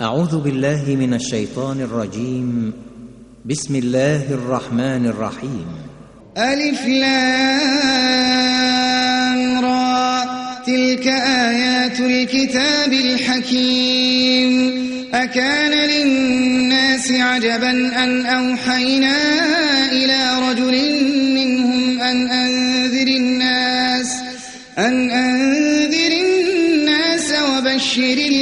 أعوذ بالله من الشيطان الرجيم. بسم الله الرحمن الرحيم. ألف لام را. تلك آيات الكتاب الحكيم. أكان للناس عجبا أن أوحينا إلى رجل منهم أن أنذر الناس أن أنذر الناس وبشر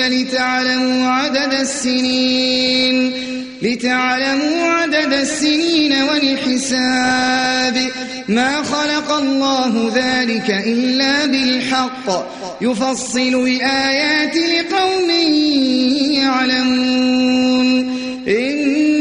منازل لتعلموا عدد السنين لتعلموا عدد السنين والحساب. ما خلق الله ذلك إلا بالحق. يفصل الآيات لقوم يعلمون. إن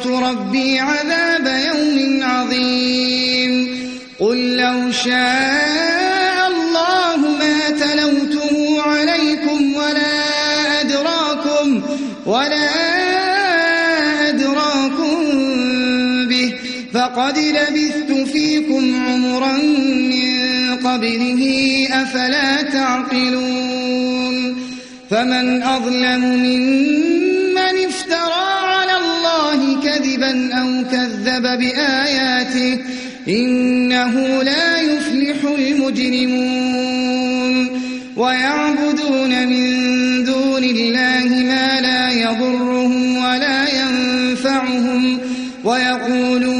عصيت ربي عذاب يوم عظيم. قل لو شاء الله ما تلوته عليكم ولا أدراكم ولا أدراكم به. فقد لبثت فيكم عمرا من قبله أفلا تعقلون. فمن أظلم ممن كذبا أو كذب بآياته إنه لا يفلح المجرمون ويعبدون من دون الله ما لا يضرهم ولا ينفعهم ويقولون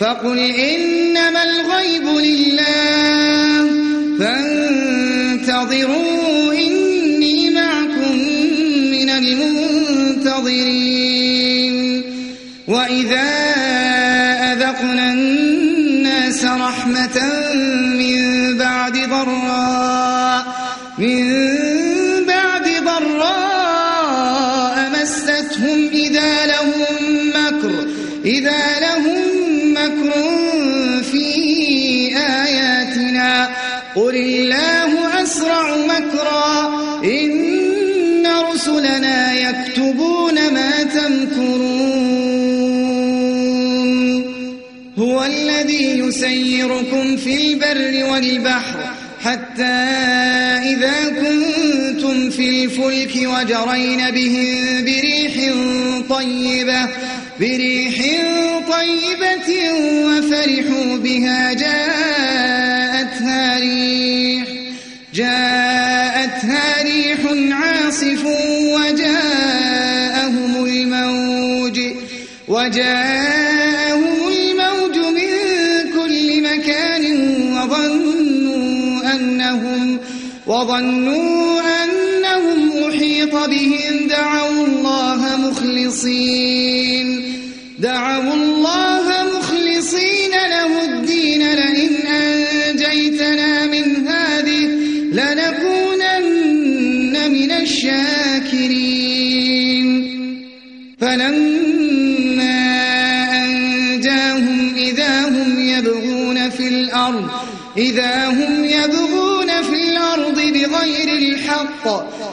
فقل إنما الغيب لله. فانتظروا إني معكم من المنتظرين. وإذا أذقنا الناس رحمة يسيركم في البر والبحر حتى إذا كنتم في الفلك وجرين بهم بريح طيبة بريح طيبة وفرحوا بها جاءتها ريح جاءتها ريح عاصف وجاءهم الموج وجاءهم وظنوا أنهم أحيط بهم دعوا الله مخلصين.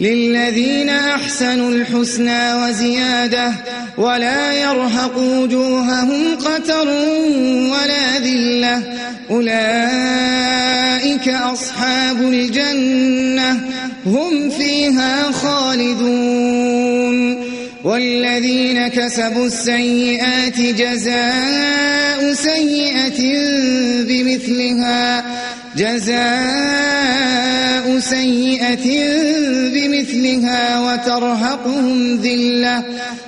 للذين أحسنوا الحسنى وزيادة ولا يرهق وجوههم قتر ولا ذلة. أولئك أصحاب الجنة هم فيها خالدون. والذين كسبوا السيئات جزاء سيئة بمثلها جزاء سيئة بمثلها وترهقهم ذلة.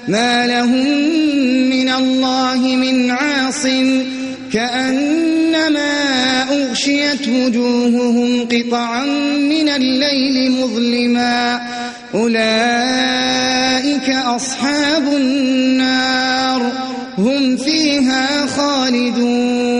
ما لهم من الله من عاصم. كأنما أغشيت وجوههم قطعا من الليل مظلما. أولئك أصحاب النار. هم فيها خالدون.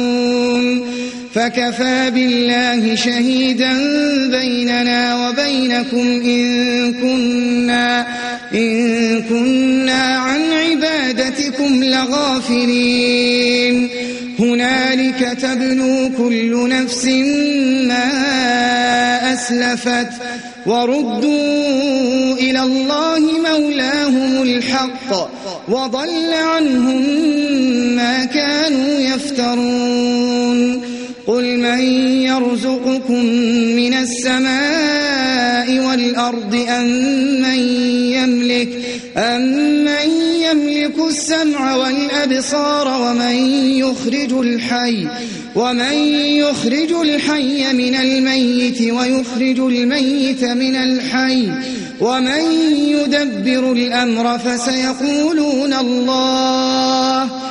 فكفى بالله شهيدا بيننا وبينكم إن كنا, إن كنا عن عبادتكم لغافلين. هنالك تبلو كل نفس ما أسلفت وردوا إلى الله مولاهم الحق وضل عنهم ما كانوا يفترون. قل من يرزقكم من السماء والأرض أم من يملك أم من يملك السمع والأبصار ومن يخرج الحي ومن يخرج الحي من الميت ويخرج الميت من الحي ومن يدبر الأمر فسيقولون الله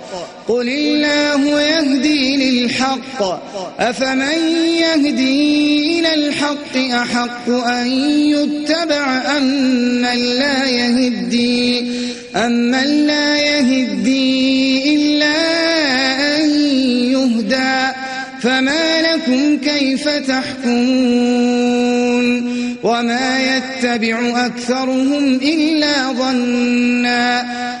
قل الله يهدي للحق. أفمن يهدي إلى الحق أحق أن يتبع أم من لا يهدي؟ أم من لا يهدي إلا أن يهدى؟ فما لكم كيف تحكمون؟ وما يتبع أكثرهم إلا ظنا.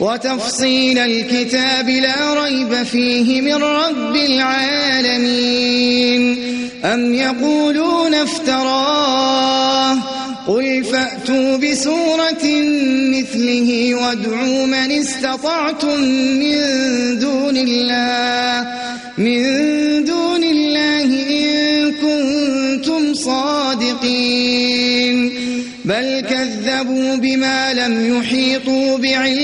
وتفصيل الكتاب لا ريب فيه من رب العالمين. أم يقولون افتراه؟ قل فأتوا بسورة مثله وادعوا من استطعتم من دون الله. من دون الله إن كنتم صادقين. بل كذبوا بما لم يحيطوا بعلمه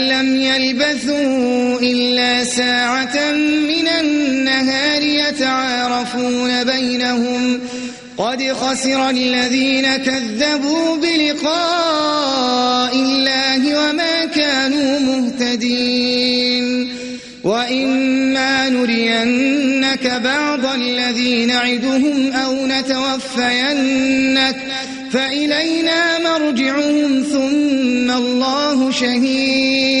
لم يلبثوا إلا ساعة من النهار يتعارفون بينهم قد خسر الذين كذبوا بلقاء الله وما كانوا مهتدين وإما نرينك بعض الذي نعدهم أو نتوفينك فإلينا مرجعهم ثم الله شهيد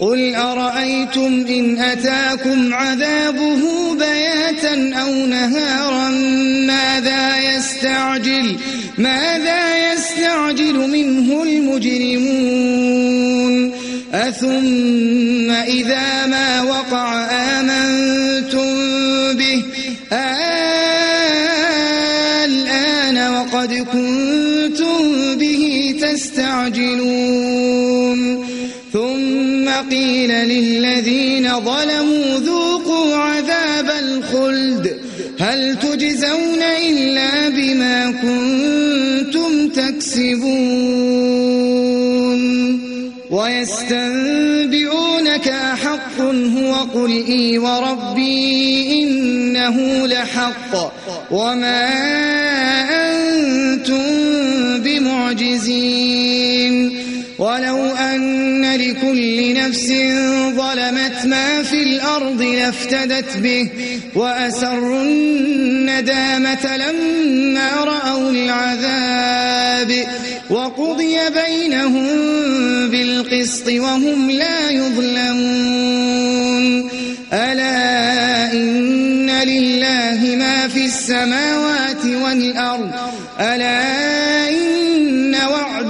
قل أرأيتم إن أتاكم عذابه بياتا أو نهارا؟ ماذا يستعجل ماذا يستعجل منه المجرمون؟ أثم إذا ما وقع آمنتم كنتم تكسبون ويستنبئونك أحق هو قل إي وربي إنه لحق وما لكل نفس ظلمت ما في الأرض لافتدت به وأسروا الندامة لما رأوا العذاب وقضي بينهم بالقسط وهم لا يظلمون. ألا إن لله ما في السماوات والأرض. ألا إن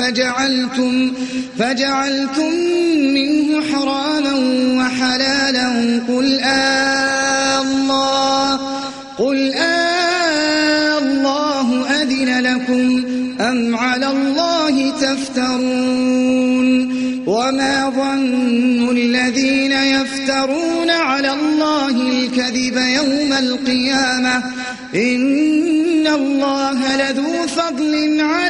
فجعلتم, فجعلتم منه حراما وحلالا قل آه الله قل آه الله أذن لكم أم على الله تفترون وما ظن الذين يفترون على الله الكذب يوم القيامة إن الله لذو فضل على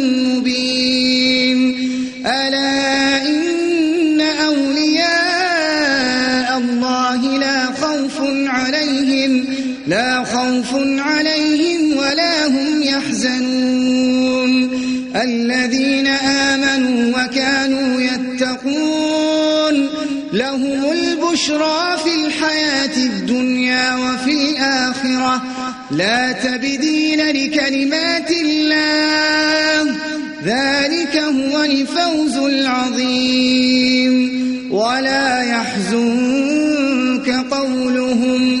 لا خوف عليهم ولا هم يحزنون. الذين آمنوا وكانوا يتقون. لهم البشرى في الحياة الدنيا وفي الآخرة. لا تبدين لكلمات الله. ذلك هو الفوز العظيم. ولا يحزنك قولهم.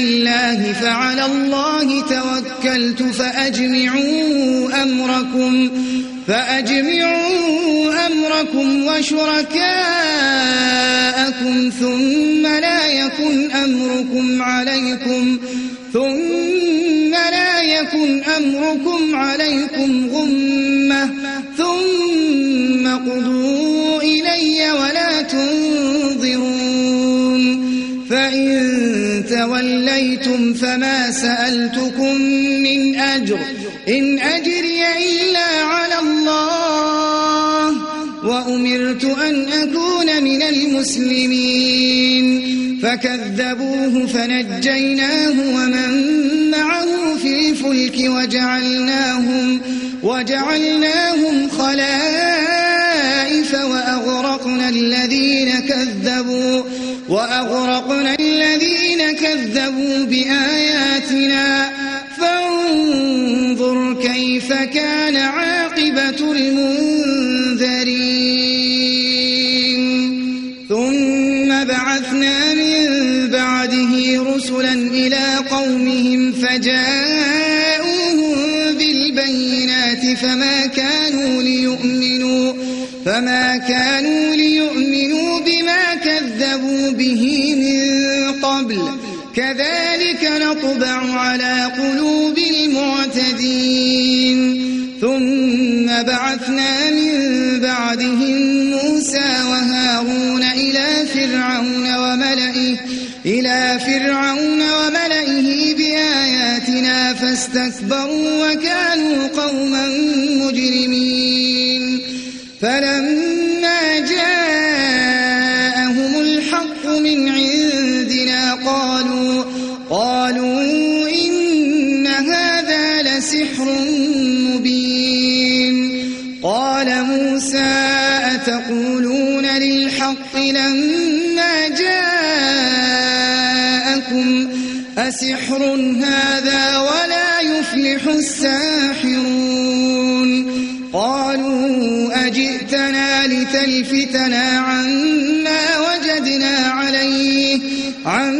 الله فعلى الله توكلت فأجمعوا أمركم فأجمعوا أمركم وشركاءكم ثم لا يكن أمركم عليكم ثم لا يكن أمركم عليكم غمة ثم قضوا توليتم فما سألتكم من أجر إن أجري إلا على الله وأمرت أن أكون من المسلمين فكذبوه فنجيناه ومن معه في الفلك وجعلناهم وجعلناهم خلائف وأغرقنا الذين كذبوا وأغرقنا كذبوا بآياتنا فانظروا كيف كان عاقبة المنذرين. ثم بعثنا من بعده رسلا إلى قومهم فجاءوهم بالبينات فما كانوا ليؤمنوا فما كانوا كذلك نطبع على قلوب المعتدين. ثم بعثنا من بعدهم موسى وهارون إلى فرعون وملئه إلى فرعون وملئه بآياتنا فاستكبروا وكانوا قوما مجرمين. فلما قالوا إن هذا لسحر مبين. قال موسى أتقولون للحق لما جاءكم؟ أسحر هذا ولا يفلح الساحرون. قالوا أجئتنا لتلفتنا عما وجدنا عليه عما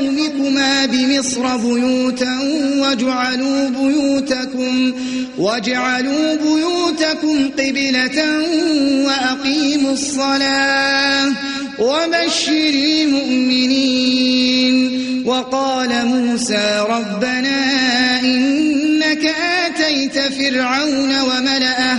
تبوأ لقومكما بمصر بيوتا واجعلوا بيوتكم واجعلوا بيوتكم قبلة وأقيموا الصلاة وبشر المؤمنين وقال موسى ربنا إنك آتيت فرعون وملأه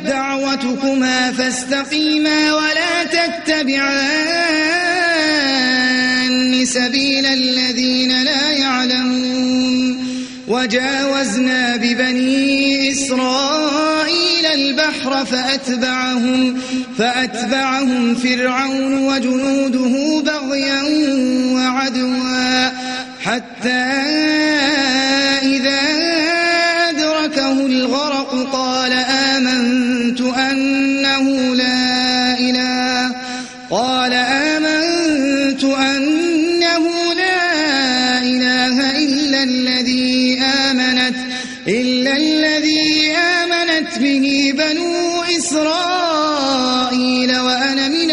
دعوتكما فاستقيما ولا تتبعان سبيل الذين لا يعلمون. وجاوزنا ببني إسرائيل البحر فأتبعهم فأتبعهم فرعون وجنوده بغيا وعدوا حتى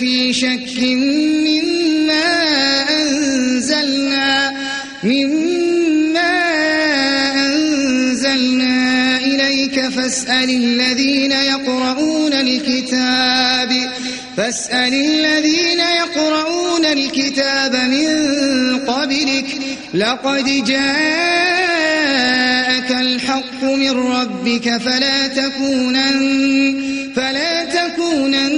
في شك مما أنزلنا مما أنزلنا إليك فاسأل الذين يقرؤون الكتاب فاسأل الذين يقرؤون الكتاب من قبلك لقد جاءك الحق من ربك فلا تكونن فلا تكونن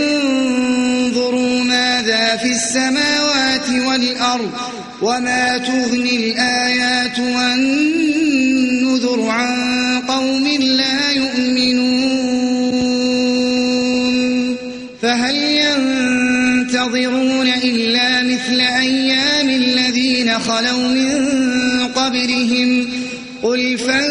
السماوات والأرض وما تغني الآيات والنذر عن قوم لا يؤمنون فهل ينتظرون إلا مثل أيام الذين خلوا من قبلهم قل فانتظروا